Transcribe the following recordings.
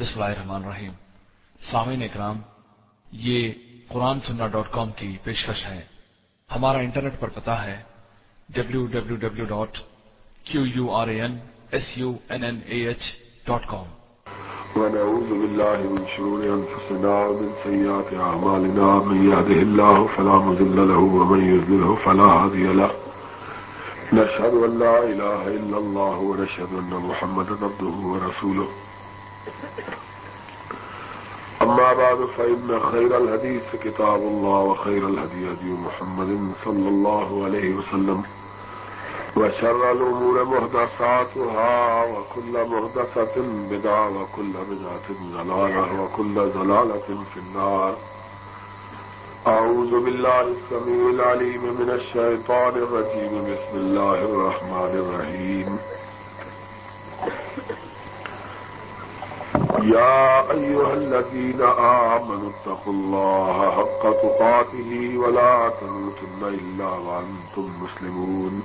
بسم اللہ الرحمن الرحیم۔ سامعین اکرام، یہ قرآن سننا ڈاٹ کام کی پیشکش ہے۔ ہمارا انٹرنیٹ پر پتا ہے W W W dot Q U R A N S U N N A H dot com. ونعوذ بالله من شرور أنفسنا ومن سيئات أعمالنا من يهده الله فلا مذل له ومن يذله فلا هدي له۔ نشهد أن لا إله إلا الله ونشهد أن محمد عبده ورسوله أما بعد، فإن خير الهديث كتاب الله وخير الهدي هدي محمد صلى الله عليه وسلم وشر الأمور مهدساتها وكل مهدسة بدعة وكل بدعة زلالة وكل زلالة في النار. أعوذ بالله السميع العليم من الشيطان الرجيم. بسم الله الرحمن الرحيم. يا أيها الذين آمنوا اتقوا الله حق تقاته ولا تموتن إلا وأنتم مسلمون.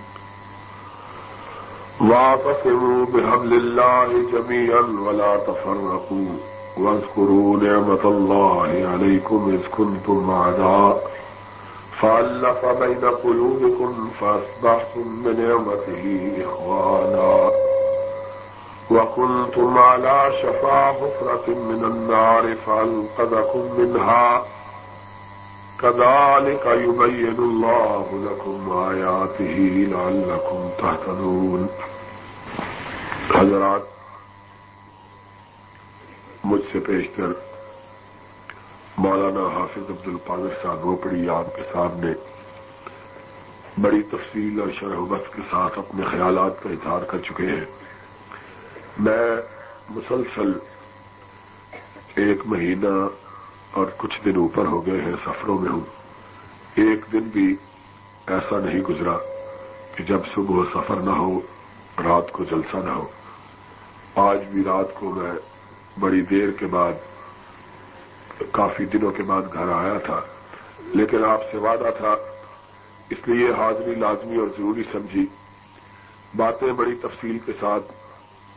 واعتصموا بحبل الله جميعا ولا تفرقوا واذكروا نعمة الله عليكم إذ كنتم أعداء. فألف بين قلوبكم فأصبحتم بنعمته إخوانا. وكنتم على شفا حفرة من النار فأنقذكم منها كذلك يبين الله لكم آياته لعلكم تهتدون حضرات، مجھ سے پیشتر مولانا حافظ عبد القادر صاحب روپڑی آپ کے سامنے بڑی تفصیل اور شرح بس کے ساتھ اپنے خیالات کا اظہار کر چکے ہیں۔ میں مسلسل ایک مہینہ اور کچھ دن اوپر ہو گئے ہیں سفروں میں ہوں۔ ایک دن بھی ایسا نہیں گزرا کہ جب صبح سفر نہ ہو، رات کو جلسہ نہ ہو۔ آج بھی رات کو میں بڑی دیر کے بعد، کافی دنوں کے بعد گھر آیا تھا، لیکن آپ سے وعدہ تھا، اس لیے حاضری لازمی اور ضروری سمجھی۔ باتیں بڑی تفصیل کے ساتھ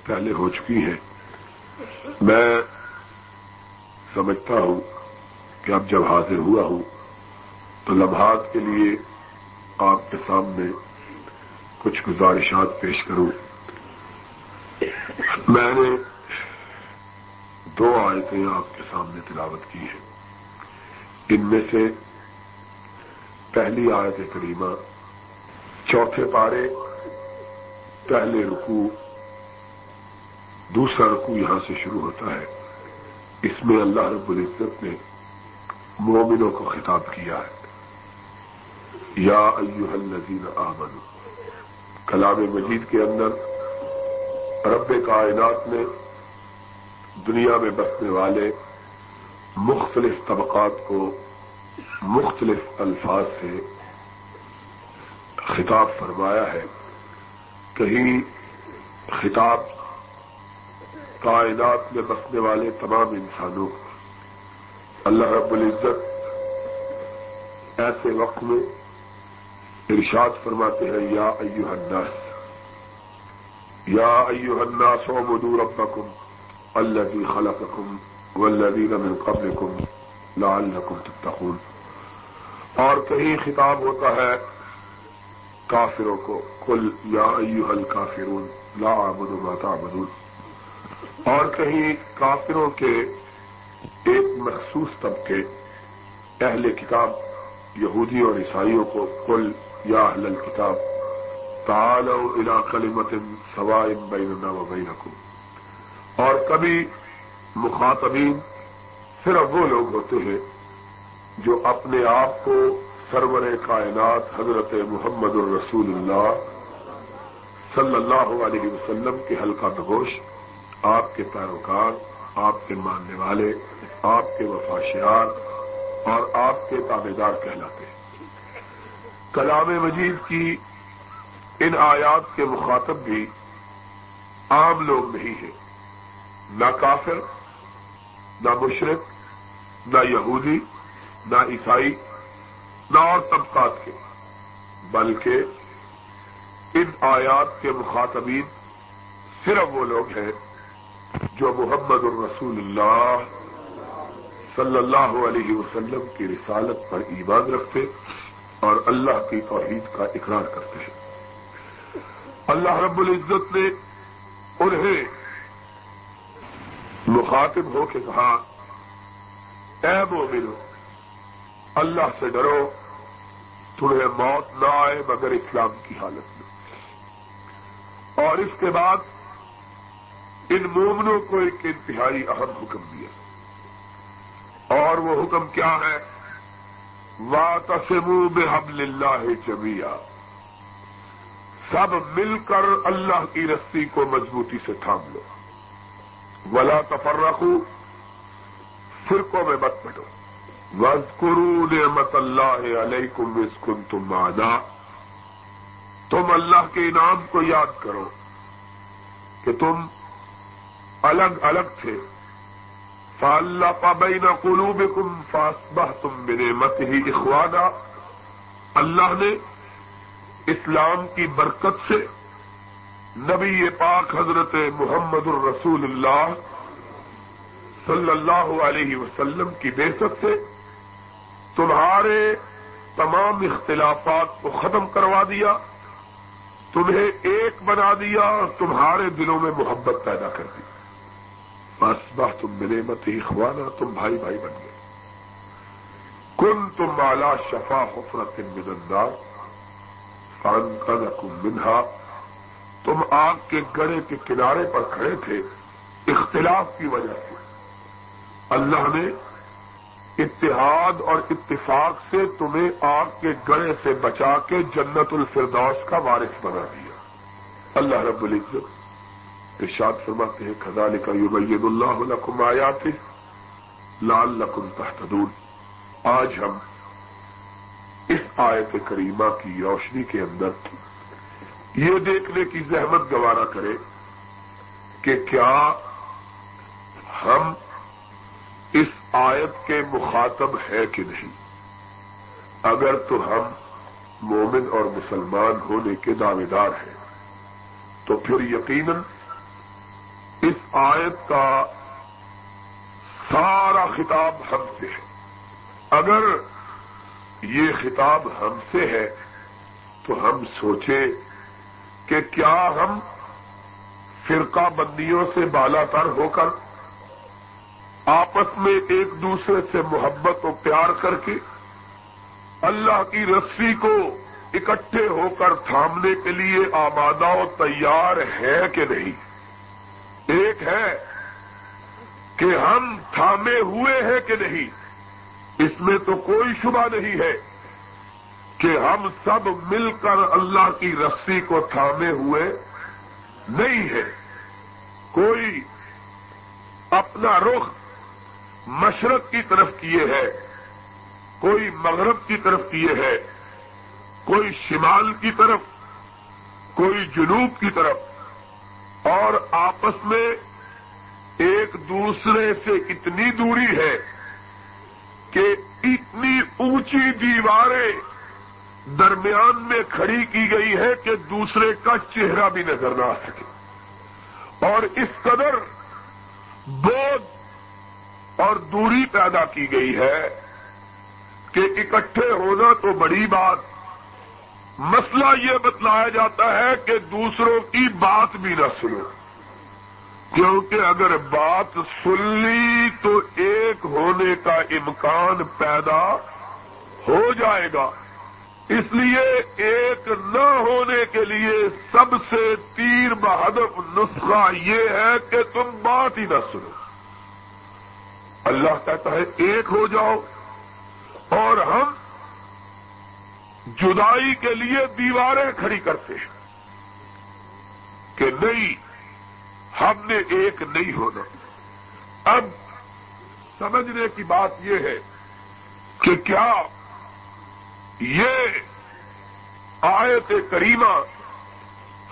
پہلے ہو چکی ہیں۔ میں سمجھتا ہوں کہ اب جب حاضر ہوا ہوں تو لمحات کے لیے آپ کے سامنے کچھ گزارشات پیش کروں۔ میں نے دو آیتیں آپ کے سامنے تلاوت کی ہیں۔ ان میں سے پہلی آیت کریمہ، چوتھے پارے، پہلے رکو دوسرا رکو یہاں سے شروع ہوتا ہے۔ اس میں اللہ رب العزت نے مومنوں کو خطاب کیا ہے۔ یا ایوہ الذین آمنوا، کلام مجید کے اندر رب کائنات نے دنیا میں بسنے والے مختلف طبقات کو مختلف الفاظ سے خطاب فرمایا ہے۔ کہیں خطاب کائنات میں بسنے والے تمام انسانوں کو۔ اللہ رب العزت ایسے وقت میں ارشاد فرماتے ہیں، یا ایوہ الناس۔ یا ایوہ الناس عبدو ربکم الذي خلقکم والذین من قبلکم لعلکم تتقون۔ اور کہیں خطاب ہوتا ہے کافروں کو کل یا ایوہ الکافرون لا عبد ما تعبدون۔ اور کہیں کافروں کے ایک مخصوص طبقے، اہل کتاب، یہودی اور عیسائیوں کو کل یا اہل الکتاب، تعالوا الى کلمت سوائ بیننا و بینکم۔ اور کبھی مخاطبین، صرف وہ لوگ ہوتے ہیں جو اپنے آپ کو سرور کائنات حضرت محمد الرسول اللہ صلی اللہ علیہ وسلم کے حلقہ نگوش آپ کے پیروکار، آپ کے ماننے والے، آپ کے وفاشیار اور آپ کے تابے دار کہلاتے ہیں۔ کلام مجید کی ان آیات کے مخاطب بھی عام لوگ نہیں ہیں۔ نہ کافر، نہ مشرق نہ یہودی، نہ عیسائی، نہ اور طبقات کے۔ بلکہ ان آیات کے مخاطبین صرف وہ لوگ ہیں جو محمد الرسول اللہ صلی اللہ علیہ وسلم کی رسالت پر ایمان رکھتے اور اللہ کی توحید کا اقرار کرتے ہیں۔ اللہ رب العزت نے انہیں مخاطب ہو کے کہا، اے مومنو، اللہ سے ڈرو، تمہیں موت نہ آئے مگر اسلام کی حالت میں۔ اور اس کے بعد ان مومنوں کو ایک انتہائی اہم حکم دیا۔ اور وہ حکم کیا ہے؟ وا تسمو بحبل اللہ جمیا سب مل کر اللہ کی رسی کو مضبوطی سے تھام لو۔ ولا تفر رکھو فرقوں میں مت بٹو۔ وزقرو نعمت اللہ علیہ کم اسکن تم تم اللہ کے انعام کو یاد کرو کہ تم الگ الگ تھے۔ فاللہ پابینا قلوب کم فاسبہ تم بنے مت ہی اخوانا اللہ نے اسلام کی برکت سے نبی پاک حضرت محمد الرسول اللہ صلی اللہ علیہ وسلم کی بےست سے تمہارے تمام اختلافات کو ختم کروا دیا، تمہیں ایک بنا دیا اور تمہارے دلوں میں محبت پیدا کر دی۔ بس بس تم ملے مت ہی خوانا تم بھائی بھائی بن گئے۔ کن تم مالا شفا حفرت مدندار فان کا منہا تم آگ کے گڑے کے کنارے پر کھڑے تھے، اختلاف کی وجہ سے۔ اللہ نے اتحاد اور اتفاق سے تمہیں آگ کے گڑے سے بچا کے جنت الفردوس کا وارث بنا دیا۔ اللہ رب العزت ارشاد فرماتے ہیں خزال کا یوبید اللہ لکم آیا تھے لال لکم تحتدون آج ہم اس آیت کریمہ کی روشنی کے اندر یہ دیکھنے کی زحمت گوارا کرے کہ کیا ہم اس آیت کے مخاطب ہے کہ نہیں؟ اگر تو ہم مومن اور مسلمان ہونے کے دعوے دار ہیں، تو پھر یقیناً آیت کا سارا خطاب ہم سے ہے۔ اگر یہ خطاب ہم سے ہے، تو ہم سوچیں کہ کیا ہم فرقہ بندیوں سے بالا تر ہو کر آپس میں ایک دوسرے سے محبت و پیار کر کے اللہ کی رسی کو اکٹھے ہو کر تھامنے کے لیے آبادہ و تیار ہے کہ نہیں؟ ایک ہے کہ ہم تھامے ہوئے ہیں کہ نہیں؟ اس میں تو کوئی شبہ نہیں ہے کہ ہم سب مل کر اللہ کی رسی کو تھامے ہوئے نہیں ہے کوئی اپنا رخ مشرق کی طرف کیے ہے، کوئی مغرب کی طرف کیے ہے، کوئی شمال کی طرف، کوئی جنوب کی طرف۔ اور آپس میں ایک دوسرے سے اتنی دوری ہے کہ اتنی اونچی دیواریں درمیان میں کھڑی کی گئی ہے کہ دوسرے کا چہرہ بھی نظر نہ آ سکے۔ اور اس قدر بودھ اور دوری پیدا کی گئی ہے کہ اکٹھے ہونا تو بڑی بات مسئلہ یہ بتلایا جاتا ہے کہ دوسروں کی بات بھی نہ سنو۔ کیونکہ اگر بات سن لی تو ایک ہونے کا امکان پیدا ہو جائے گا۔ اس لیے ایک نہ ہونے کے لیے سب سے تیر بہدف نسخہ یہ ہے کہ تم بات ہی نہ سنو۔ اللہ کہتا ہے ایک ہو جاؤ اور ہم جدائی کے لیے دیواریں کھڑی کرتے ہیں کہ نہیں، ہم نے ایک نہیں ہونا۔ اب سمجھنے کی بات یہ ہے کہ کیا یہ آیت کریمہ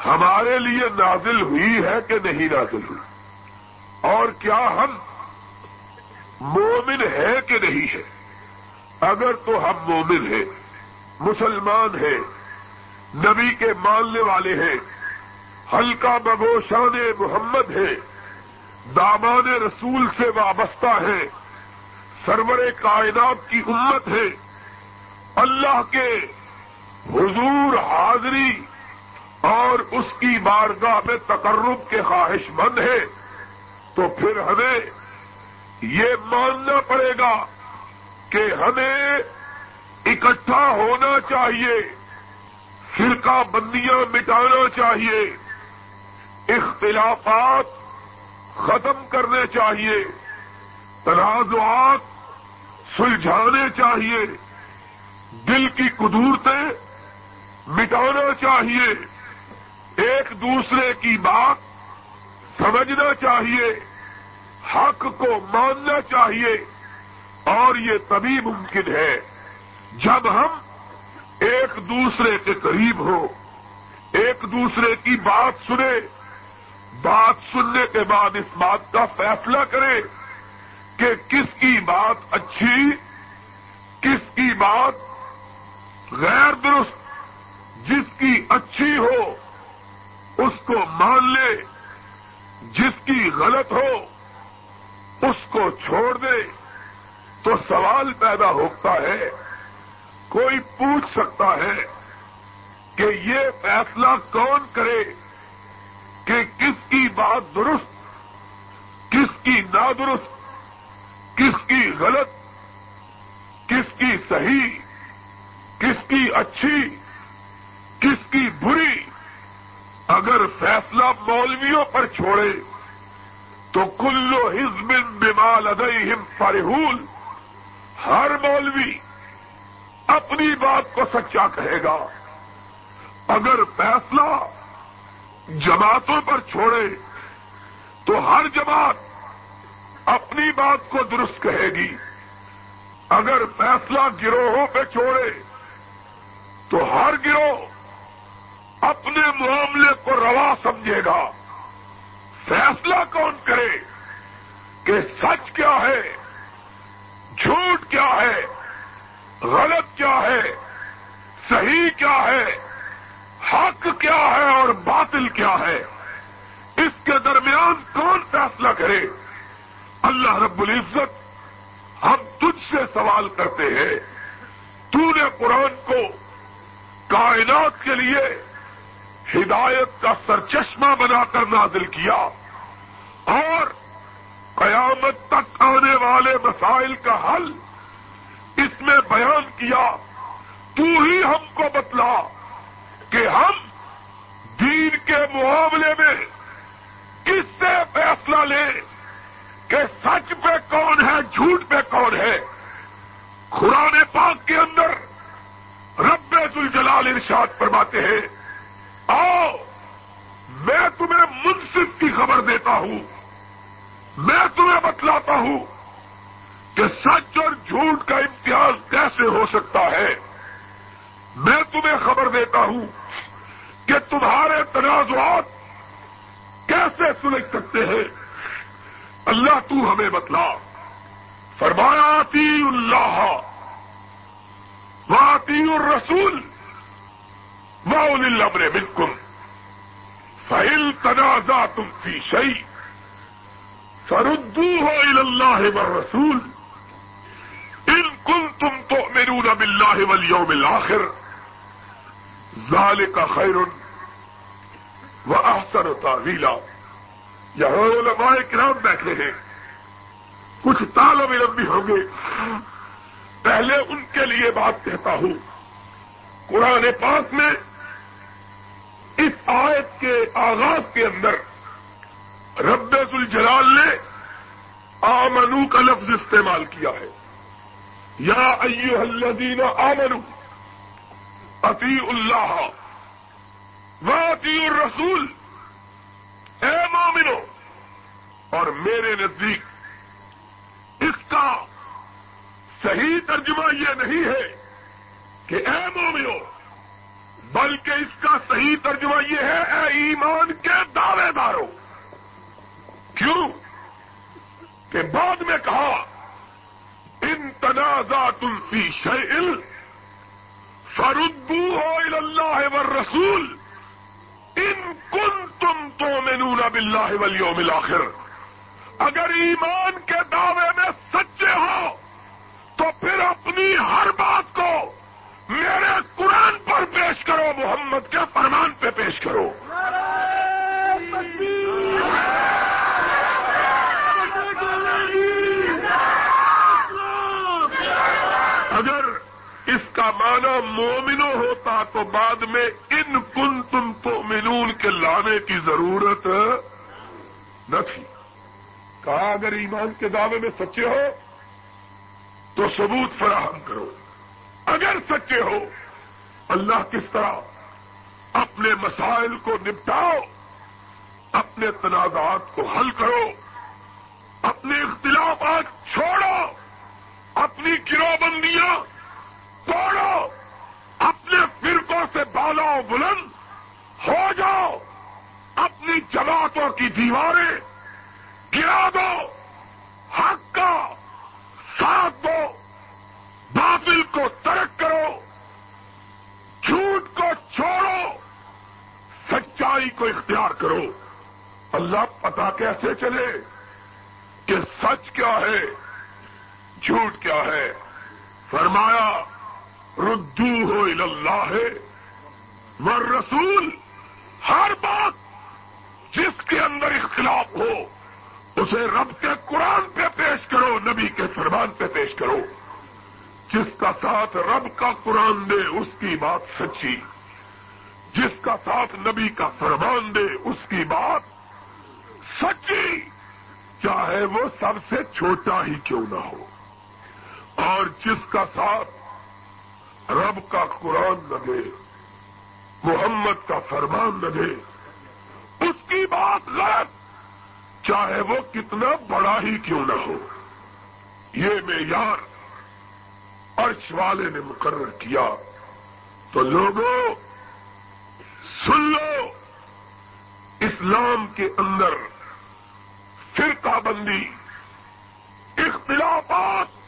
ہمارے لیے نازل ہوئی ہے کہ نہیں نازل ہوئی؟ اور کیا ہم مومن ہے کہ نہیں ہے اگر تو ہم مومن ہیں مسلمان ہیں، نبی کے ماننے والے ہیں، ہلکا بگوشان محمد ہیں، دامان رسول سے وابستہ ہے سرور کائنات کی امت ہے اللہ کے حضور حاضری اور اس کی بارگاہ میں تقرب کے خواہش مند ہے تو پھر ہمیں یہ ماننا پڑے گا کہ ہمیں اکٹھا ہونا چاہیے۔ فرقہ بندیاں مٹانا چاہیے۔ اختلافات ختم کرنے چاہیے۔ تنازعات سلجھانے چاہیے۔ دل کی قدورتیں مٹانا چاہیے۔ ایک دوسرے کی بات سمجھنا چاہیے۔ حق کو ماننا چاہیے۔ اور یہ تبھی ممکن ہے۔ جب ہم ایک دوسرے کے قریب ہو، ایک دوسرے کی بات سنے، بات سننے کے بعد اس بات کا فیصلہ کرے کہ کس کی بات اچھی، کس کی بات غیر درست، جس کی اچھی ہو، اس کو مان لے، جس کی غلط ہو، اس کو چھوڑ دے، تو سوال پیدا ہوتا ہے کوئی پوچھ سکتا ہے کہ یہ فیصلہ کون کرے کہ کس کی بات درست، کس کی نادرست، کس کی غلط، کس کی صحیح، کس کی اچھی، کس کی بری۔ اگر فیصلہ مولویوں پر چھوڑے تو کلو حزب بمال ادئی فرحول ہر مولوی اپنی بات کو سچا کہے گا۔ اگر فیصلہ جماعتوں پر چھوڑے، تو ہر جماعت اپنی بات کو درست کہے گی۔ اگر فیصلہ گروہوں پہ چھوڑے، تو ہر گروہ اپنے معاملے کو روا سمجھے گا۔ فیصلہ کون کرے کہ سچ کیا ہے، جھوٹ کیا ہے؟ غلط کیا ہے؟ صحیح کیا ہے؟ حق کیا ہے اور باطل کیا ہے؟ اس کے درمیان کون فیصلہ کرے؟ اللہ رب العزت ہم تجھ سے سوال کرتے ہیں۔ تو نے قرآن کو کائنات کے لیے ہدایت کا سرچشمہ بنا کر نازل کیا اور قیامت تک آنے والے مسائل کا حل اس میں بیان کیا، تو ہی ہم کو بتلا کہ ہم دین کے معاملے میں کس سے فیصلہ لیں کہ سچ پہ کون ہے، جھوٹ پہ کون ہے۔ قرآن پاک کے اندر رب الجلال ارشاد فرماتے ہیں، آؤ، میں تمہیں منصف کی خبر دیتا ہوں، میں تمہیں بتلاتا ہوں کہ سچ اور جھوٹ کا امتیاز کیسے ہو سکتا ہے؟ میں تمہیں خبر دیتا ہوں کہ تمہارے تنازعات کیسے سلجھ سکتے ہیں؟ اللہ تو ہمیں بتلا۔ فرمایا تی اللہ واطی الرسول واؤل الامر بالکل فہل تنازع تم فی شعی فردو ہو اللہ رسول تم تو میرو نب اللہ ولیوم الآخر ظال کا خیر و احسن تعویلا یہاں علماء کرام بیٹھے ہیں، کچھ طالب علم بھی ہوں گے۔ پہلے ان کے لیے بات کہتا ہوں۔ قرآن پاک میں اس آیت کے آغاز کے اندر رب الجلال نے آمنو کا لفظ استعمال کیا ہے۔ یا ایو الذین آمنو اتی اللہ واطی الرسول، اے مومنو، اور میرے نزدیک، اس کا صحیح ترجمہ یہ نہیں ہے کہ اے مومنو، بلکہ اس کا صحیح ترجمہ یہ ہے، اے ایمان کے دعوے داروں۔ کیوں؟ کہ بعد میں کہا ان فی شیل فردو ہو اللہ و رسول ان کن تم تو مینون بلّہ ولیوم آخر اگر ایمان کے دعوے میں سچے ہو، تو پھر اپنی ہر بات کو میرے قرآن پر پیش کرو، محمد کے فرمان پہ پیش کرو۔ اگر اس کا معنی مومنو ہوتا تو بعد میں ان کن تم تو منون کے لانے کی ضرورت نہ تھی۔ کہا، اگر ایمان کے دعوے میں سچے ہو تو ثبوت فراہم کرو۔ اگر سچے ہو، اللہ کس طرح اپنے مسائل کو نپٹاؤ، اپنے تنازعات کو حل کرو، اپنے اختلافات چھوڑو۔ اپنی گروہ بندیاں توڑو، اپنے فرقوں سے بالا و بلند ہو جاؤ، اپنی جماعتوں کی دیواریں گرا دو، حق کا ساتھ دو، باطل کو ترک کرو، جھوٹ کو چھوڑو، سچائی کو اختیار کرو۔ اللہ پتا کیسے چلے کہ سچ کیا ہے؟ جھوٹ کیا ہے؟ فرمایا، ردو ہو اللہ ہے ور رسول ہر بات جس کے اندر اختلاف ہو، اسے رب کے قرآن پہ پیش کرو، نبی کے فرمان پہ پیش کرو۔ جس کا ساتھ رب کا قرآن دے، اس کی بات سچی۔ جس کا ساتھ نبی کا فرمان دے، اس کی بات سچی۔ چاہے وہ سب سے چھوٹا ہی کیوں نہ ہو۔ اور جس کا ساتھ رب کا قرآن لگے، محمد کا فرمان لگے، اس کی بات غلط، چاہے وہ کتنا بڑا ہی کیوں نہ ہو۔ یہ معیار عرش والے نے مقرر کیا۔ تو لوگوں، سن لو، اسلام کے اندر فرقہ بندی، اختلافات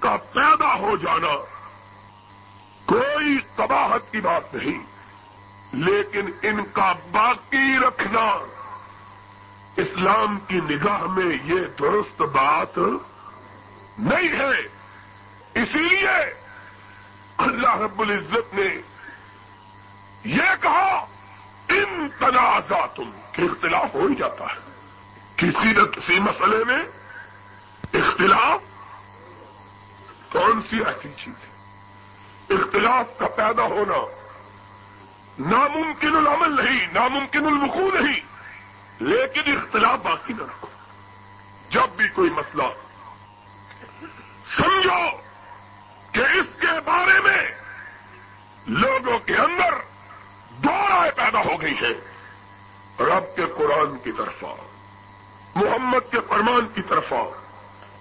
کا پیدا ہو جانا کوئی قباحت کی بات نہیں، لیکن ان کا باقی رکھنا۔ اسلام کی نگاہ میں یہ درست بات نہیں ہے۔ اسی لیے اللہ رب العزت نے یہ کہا، ان تنازعاتم اختلاف ہو ہی جاتا ہے۔ کسی نہ کسی مسئلے میں اختلاف کون سی ایسی چیز ہے؟ اختلاف کا پیدا ہونا ناممکن العمل نہیں، ناممکن الوقوع نہیں، لیکن اختلاف باقی نہ رکھو۔ جب بھی کوئی مسئلہ، سمجھو کہ اس کے بارے میں لوگوں کے اندر دو رائے پیدا ہو گئی ہے رب کے قرآن کی طرف محمد کے فرمان کی طرف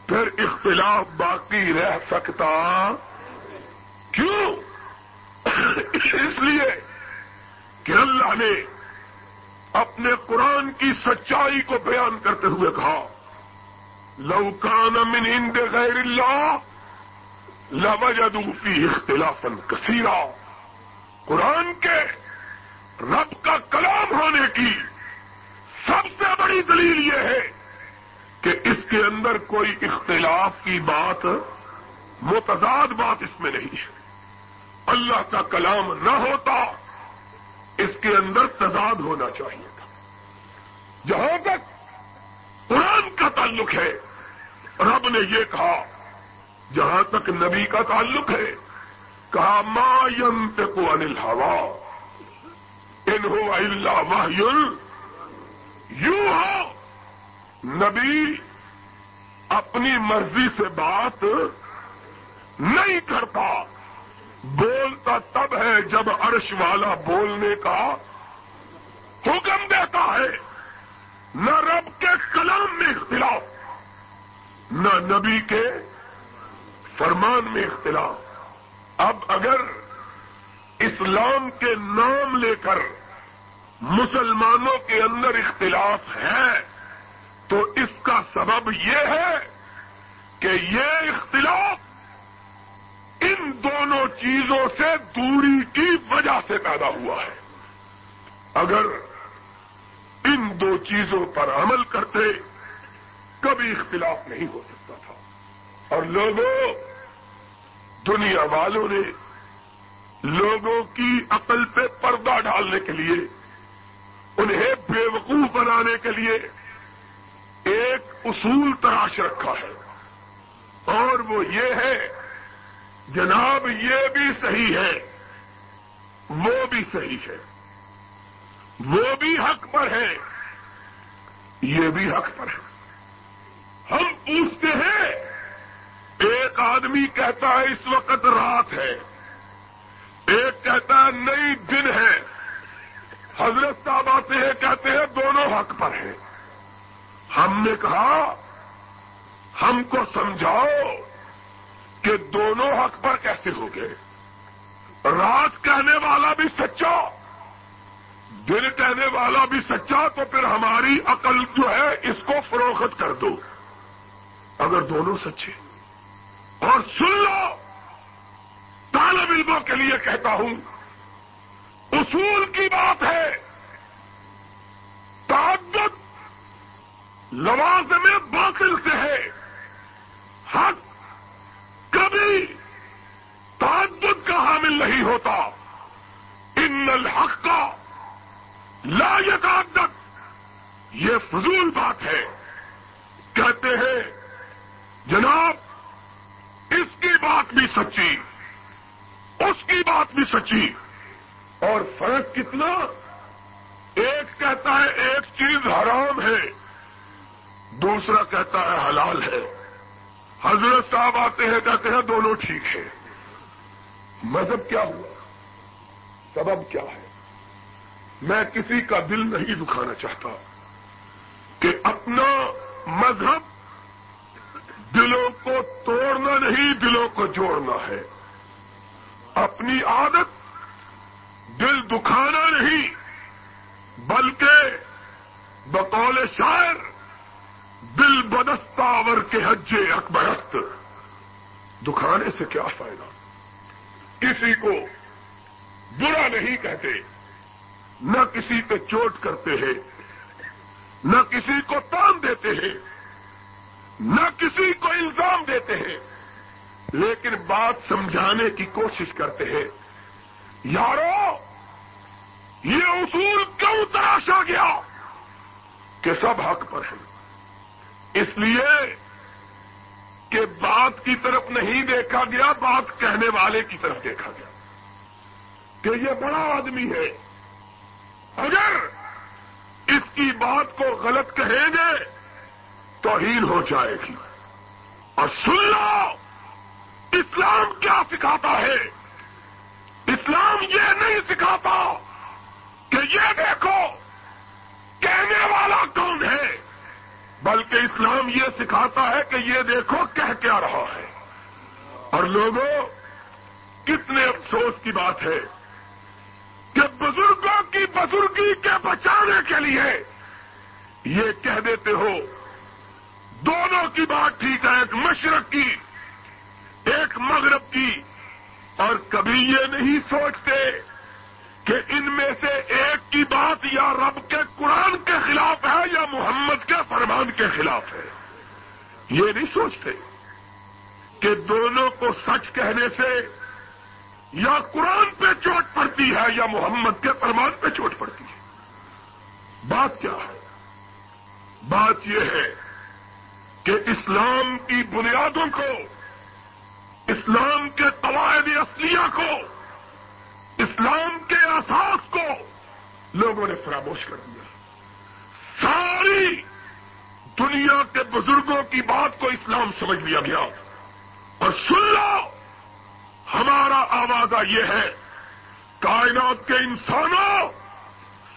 پھر اختلاف باقی رہ سکتا کیوں؟ اس لیے کہ اللہ نے اپنے قرآن کی سچائی کو بیان کرتے ہوئے کہا لوکان من عند غیر اللہ لوجدوا فی اختلافا کثیرا۔ قرآن کے رب کا کلام ہونے کی سب سے بڑی دلیل یہ ہے کہ اس کے اندر کوئی اختلاف کی بات، متضاد بات اس میں نہیں ہے۔ اللہ کا کلام نہ ہوتا، اس کے اندر تضاد ہونا چاہیے تھا۔ جہاں تک قرآن کا تعلق ہے، رب نے یہ کہا، جہاں تک نبی کا تعلق ہے، کہا، ما ينطق عن الهوى ان هو الا یوں ہو نبی اپنی مرضی سے بات نہیں کرتا۔ بولتا تب ہے جب عرش والا بولنے کا حکم دیتا ہے۔ نہ رب کے کلام میں اختلاف، نہ نبی کے فرمان میں اختلاف۔ اب اگر اسلام کے نام لے کر مسلمانوں کے اندر اختلاف ہے تو اس کا سبب یہ ہے کہ یہ اختلاف ان دونوں چیزوں سے دوری کی وجہ سے پیدا ہوا ہے۔ اگر ان دو چیزوں پر عمل کرتے، کبھی اختلاف نہیں ہو سکتا تھا۔ اور لوگوں، دنیا والوں نے لوگوں کی عقل پہ پردہ ڈالنے کے لیے، انہیں بے وقوف بنانے کے لیے ایک اصول تراش رکھا ہے۔ اور وہ یہ ہے، جناب یہ بھی صحیح ہے، وہ بھی صحیح ہے۔ وہ بھی حق پر ہے، یہ بھی حق پر ہے۔ ہم پوچھتے ہیں، ایک آدمی کہتا ہے اس وقت رات ہے، ایک کہتا ہے نئی دن ہے۔ حضرت صاحب آتے ہیں، کہتے ہیں دونوں حق پر ہیں۔ ہم نے کہا، ہم کو سمجھاؤ کہ دونوں حق پر کیسے ہو گئے رات کہنے والا بھی سچا دل کہنے والا بھی سچا، تو پھر ہماری عقل جو ہے اس کو فروخت کر دو۔ اگر دونوں سچے، اور سن لو، طالب علموں کے لیے کہتا ہوں، اصول کی بات ہے تعدد لوازم باطل سے ہے۔ حق کبھی تعدد کا حامل نہیں ہوتا۔ ان الحق کا لا یتعدد یہ فضول بات ہے۔ کہتے ہیں، جناب، اس کی بات بھی سچی، اس کی بات بھی سچی۔ اور فرق کتنا؟ ایک کہتا ہے، ایک چیز حرام ہے۔ دوسرا کہتا ہے حلال ہے۔ حضرت صاحب آتے ہیں، کہتے ہیں دونوں ٹھیک ہے مذہب کیا ہوا؟ سبب کیا ہے؟ میں کسی کا دل نہیں دکھانا چاہتا کہ اپنا مذہب دلوں کو توڑنا نہیں، دلوں کو جوڑنا ہے۔ اپنی عادت دل دکھانا نہیں، بلکہ بقول شاعر دل بدستاور کے حجے اکبرست۔ دکھانے سے کیا فائدہ؟ کسی کو برا نہیں کہتے، نہ کسی پہ چوٹ کرتے ہیں، نہ کسی کو تان دیتے ہیں، نہ کسی کو الزام دیتے ہیں۔ لیکن بات سمجھانے کی کوشش کرتے ہیں۔ یارو، یہ اصول کیوں تراشا گیا؟ کہ سب حق پر ہے اس لیے کہ بات کی طرف نہیں دیکھا گیا، بات کہنے والے کی طرف دیکھا گیا۔ کہ یہ بڑا آدمی ہے۔ اگر اس کی بات کو غلط کہیں گے، توہین ہو جائے گی۔ اور سن لو، اسلام کیا سکھاتا ہے؟ اسلام یہ نہیں سکھاتا کہ یہ دیکھو کہنے والا کون ہے بلکہ اسلام یہ سکھاتا ہے کہ یہ دیکھو کہہ کیا رہا ہے۔ اور لوگوں، کتنے افسوس کی بات ہے کہ بزرگوں کی بزرگی کے بچانے کے لیے یہ کہہ دیتے ہو، دونوں کی بات ٹھیک ہے، ایک مشرق کی، ایک مغرب کی، اور کبھی یہ نہیں سوچتے کہ ان میں سے ایک کی بات یا رب کے قرآن کے خلاف ہے یا محمد کے فرمان کے خلاف ہے۔ یہ نہیں سوچتے کہ دونوں کو سچ کہنے سے یا قرآن پہ چوٹ پڑتی ہے یا محمد کے فرمان پہ چوٹ پڑتی ہے۔ بات کیا ہے؟ بات یہ ہے کہ اسلام کی بنیادوں کو، اسلام کے قواعد اصلیہ کو، اسلام کے احساس کو لوگوں نے فراموش کر دیا۔ ساری دنیا کے بزرگوں کی بات کو اسلام سمجھ لیا گیا۔ اور سن لو، ہمارا آوازہ یہ ہے، کائنات کے انسانوں،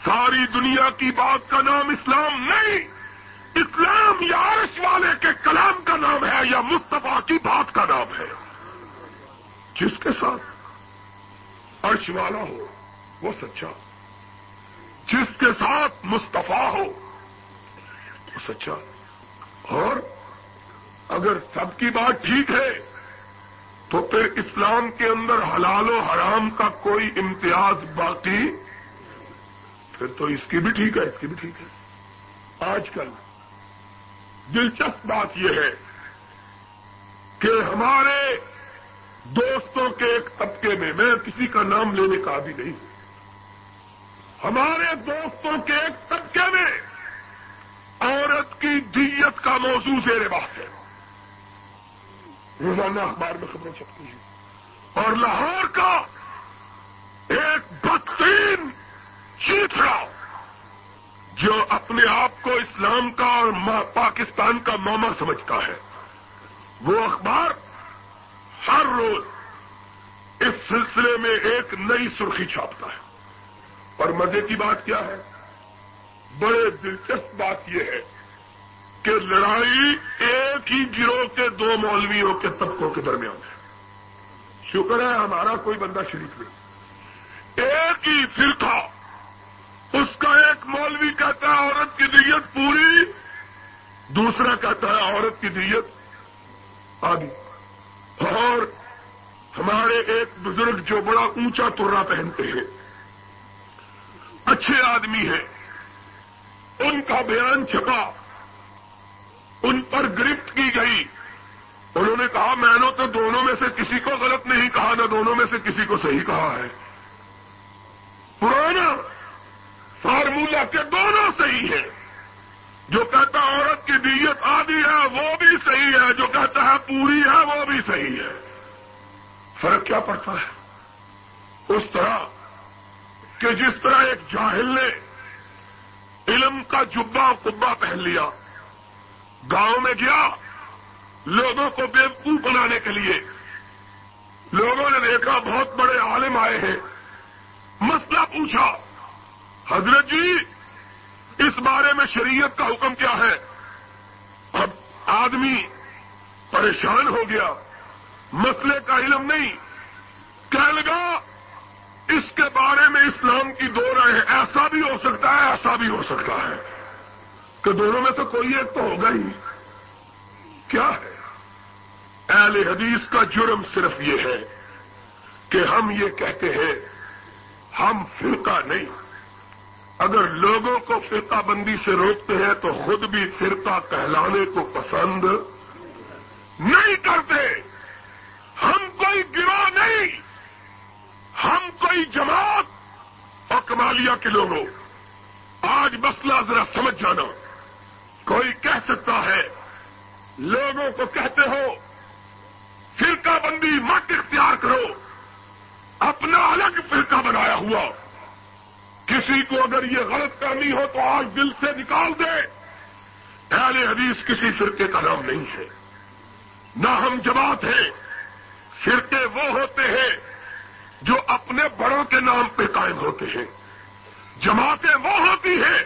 ساری دنیا کی بات کا نام اسلام نہیں، اسلام یا عرش والے کے کلام کا نام ہے یا مصطفیٰ کی بات کا نام ہے۔ جس کے ساتھ عرش والا ہو وہ سچا۔ جس کے ساتھ مصطفیٰ ہو، وہ سچا۔ اور اگر سب کی بات ٹھیک ہے، تو پھر اسلام کے اندر حلال و حرام کا کوئی امتیاز باقی؟ پھر تو اس کی بھی ٹھیک ہے، اس کی بھی ٹھیک ہے۔ آج کل دلچسپ بات یہ ہے کہ ہمارے دوستوں کے ایک طبقے میں میں کسی کا نام لینے کا بھی نہیں۔ ہوں ہمارے دوستوں کے ایک طبقے میں عورت کی دیت کا موضوع زیر بات ہے۔ روزانہ اخبار میں خبریں چھپتی ہیں۔ اور لاہور کا ایک بدترین چیتڑا جو اپنے آپ کو اسلام کا اور پاکستان کا ماما سمجھتا ہے۔ وہ اخبار ہر روز اس سلسلے میں ایک نئی سرخی چھاپتا ہے۔ اور مزے کی بات کیا ہے؟ بڑے دلچسپ بات یہ ہے کہ لڑائی ایک ہی گروہ کے دو مولویوں کے طبقوں کے درمیان ہے۔ شکر ہے ہمارا کوئی بندہ شریف نہیں۔ ایک ہی فرقہ، اس کا ایک مولوی کہتا ہے عورت کی دیت پوری، دوسرا کہتا ہے عورت کی دیت آدھی اور ہمارے ایک بزرگ جو بڑا اونچا ترا پہنتے ہیں اچھے آدمی ہیں۔ ان کا بیان چھپا۔ ان پر گرفت کی گئی۔ انہوں نے کہا، میں نے تو دونوں میں سے کسی کو غلط نہیں کہا، نہ دونوں میں سے کسی کو صحیح کہا ہے۔ پرانا فارمولا کے دونوں صحیح ہے جو کہتا عورت کی دیت آدھی ہے، وہ بھی صحیح ہے۔ جو کہتا ہے پوری ہے، وہ بھی صحیح ہے۔ فرق کیا پڑتا ہے؟ اس طرح کہ جس طرح ایک جاہل نے علم کا جبا کبا پہن لیا، گاؤں میں گیا، لوگوں کو بیوقوف بنانے کے لیے۔ لوگوں نے دیکھا بہت بڑے عالم آئے ہیں۔ مسئلہ پوچھا، حضرت جی اس بارے میں شریعت کا حکم کیا ہے؟ اب آدمی پریشان ہو گیا، مسئلے کا علم نہیں کہہ لگا اس کے بارے میں اسلام کی دو رائے ایسا بھی ہو سکتا ہے، ایسا بھی ہو سکتا ہے کہ دونوں میں تو کوئی ایک تو ہوگا ہی۔ کیا ہے؟ اہل حدیث کا جرم صرف یہ ہے کہ ہم یہ کہتے ہیں، ہم فرقہ نہیں۔ اگر لوگوں کو فرقہ بندی سے روکتے ہیں تو خود بھی فرقہ کہلانے کو پسند نہیں کرتے۔ ہم کوئی گروہ نہیں۔ ہم کوئی جماعت اور کمالیا کے لوگوں آج مسئلہ ذرا سمجھ جانا۔ کوئی کہہ سکتا ہے، لوگوں کو کہتے ہو، فرقہ بندی مت اختیار کرو۔ اپنا الگ فرقہ بنایا ہوا۔ کسی کو اگر یہ غلط کرنی ہو تو آج دل سے نکال دے۔ اہل حدیث کسی فرقے کا نام نہیں ہے۔ نہ ہم جماعت ہیں، فرقے وہ ہوتے ہیں جو اپنے بڑوں کے نام پہ قائم ہوتے ہیں۔ جماعتیں وہ ہوتی ہیں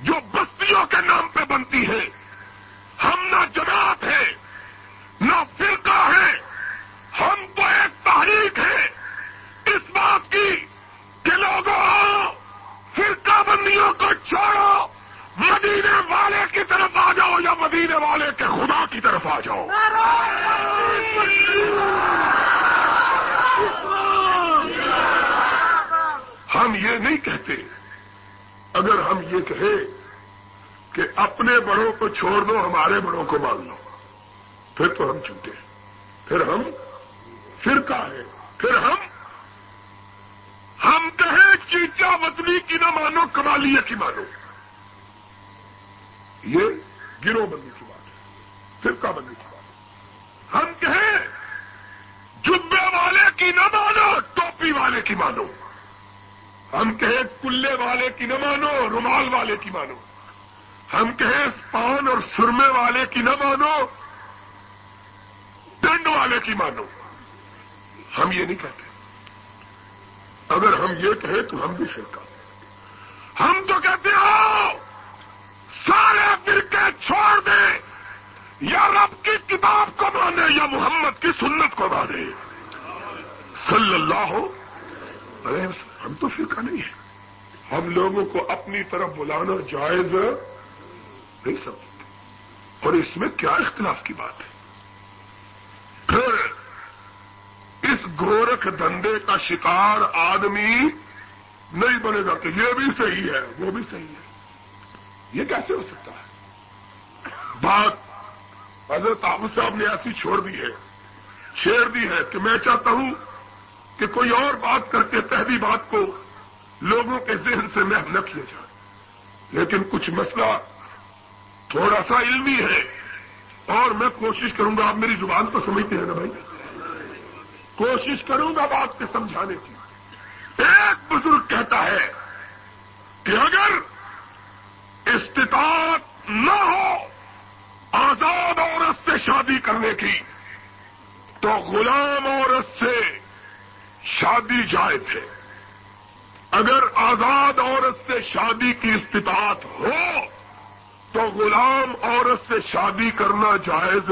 جو بستیوں کے نام پہ بنتی ہیں۔ ہم نہ جماعت ہیں، نہ فرقہ ہے ہم تو ایک تحریک ہے اس بات کی کہ لوگوں آؤ، فرقہ بندیوں کو چھوڑو، مدینے والے کی طرف آ جاؤ یا مدینے والے کے خدا کی طرف آ جاؤ۔ یہ نہیں کہتے۔ اگر ہم یہ کہیں کہ اپنے بڑوں کو چھوڑ دو، ہمارے بڑوں کو مان لو، پھر تو ہم چھوٹے پھر ہم فرقہ ہے پھر ہم ہم کہیں چیچا وطنی کی نہ مانو، کمالیہ کی مانو۔ یہ گروہ بندی کی بات ہے، فرقہ بندی کی بات ہے۔ ہم کہیں جبے والے کی نہ مانو، ٹوپی والے کی مانو۔ ہم کہیں کلے والے کی نہ مانو، رومال والے کی مانو۔ ہم کہیں پان اور سرمے والے کی نہ مانو ٹنڈ والے کی مانو۔ ہم یہ نہیں کہتے۔ اگر ہم یہ کہیں تو ہم بھی فرقہ ہم تو کہتے ہو سارے فرقے چھوڑ دیں۔ یا رب کی کتاب کو مانے، یا محمد کی سنت کو مانے۔ صلی اللہ ہو ارے ہم تو فرقہ نہیں ہے ہم لوگوں کو اپنی طرف بلانا جائز نہیں سمجھتے۔ اور اس میں کیا اختلاف کی بات ہے؟ پھر اس گورکھ دندے کا شکار آدمی نہیں بنے گا کہ یہ بھی صحیح ہے، وہ بھی صحیح ہے۔ یہ کیسے ہو سکتا ہے؟ بات حضرت آبو صاحب نے ایسی چھوڑ دی ہے، چھیڑ دی ہے کہ میں چاہتا ہوں کہ کوئی اور بات کر کے پہلی بات کو لوگوں کے ذہن سے محو نہ کیا جائے۔ لیکن کچھ مسئلہ تھوڑا سا علمی ہے۔ اور میں کوشش کروں گا، آپ میری زبان تو سمجھتے ہیں نا بھائی؟ کوشش کروں گا بات کے سمجھانے کی۔ ایک بزرگ کہتا ہے کہ اگر استطاعت نہ ہو، آزاد عورت سے شادی کرنے کی، تو غلام عورت سے شادی جائز ہے اگر آزاد عورت سے شادی کی استطاعت ہو، تو غلام عورت سے شادی کرنا جائز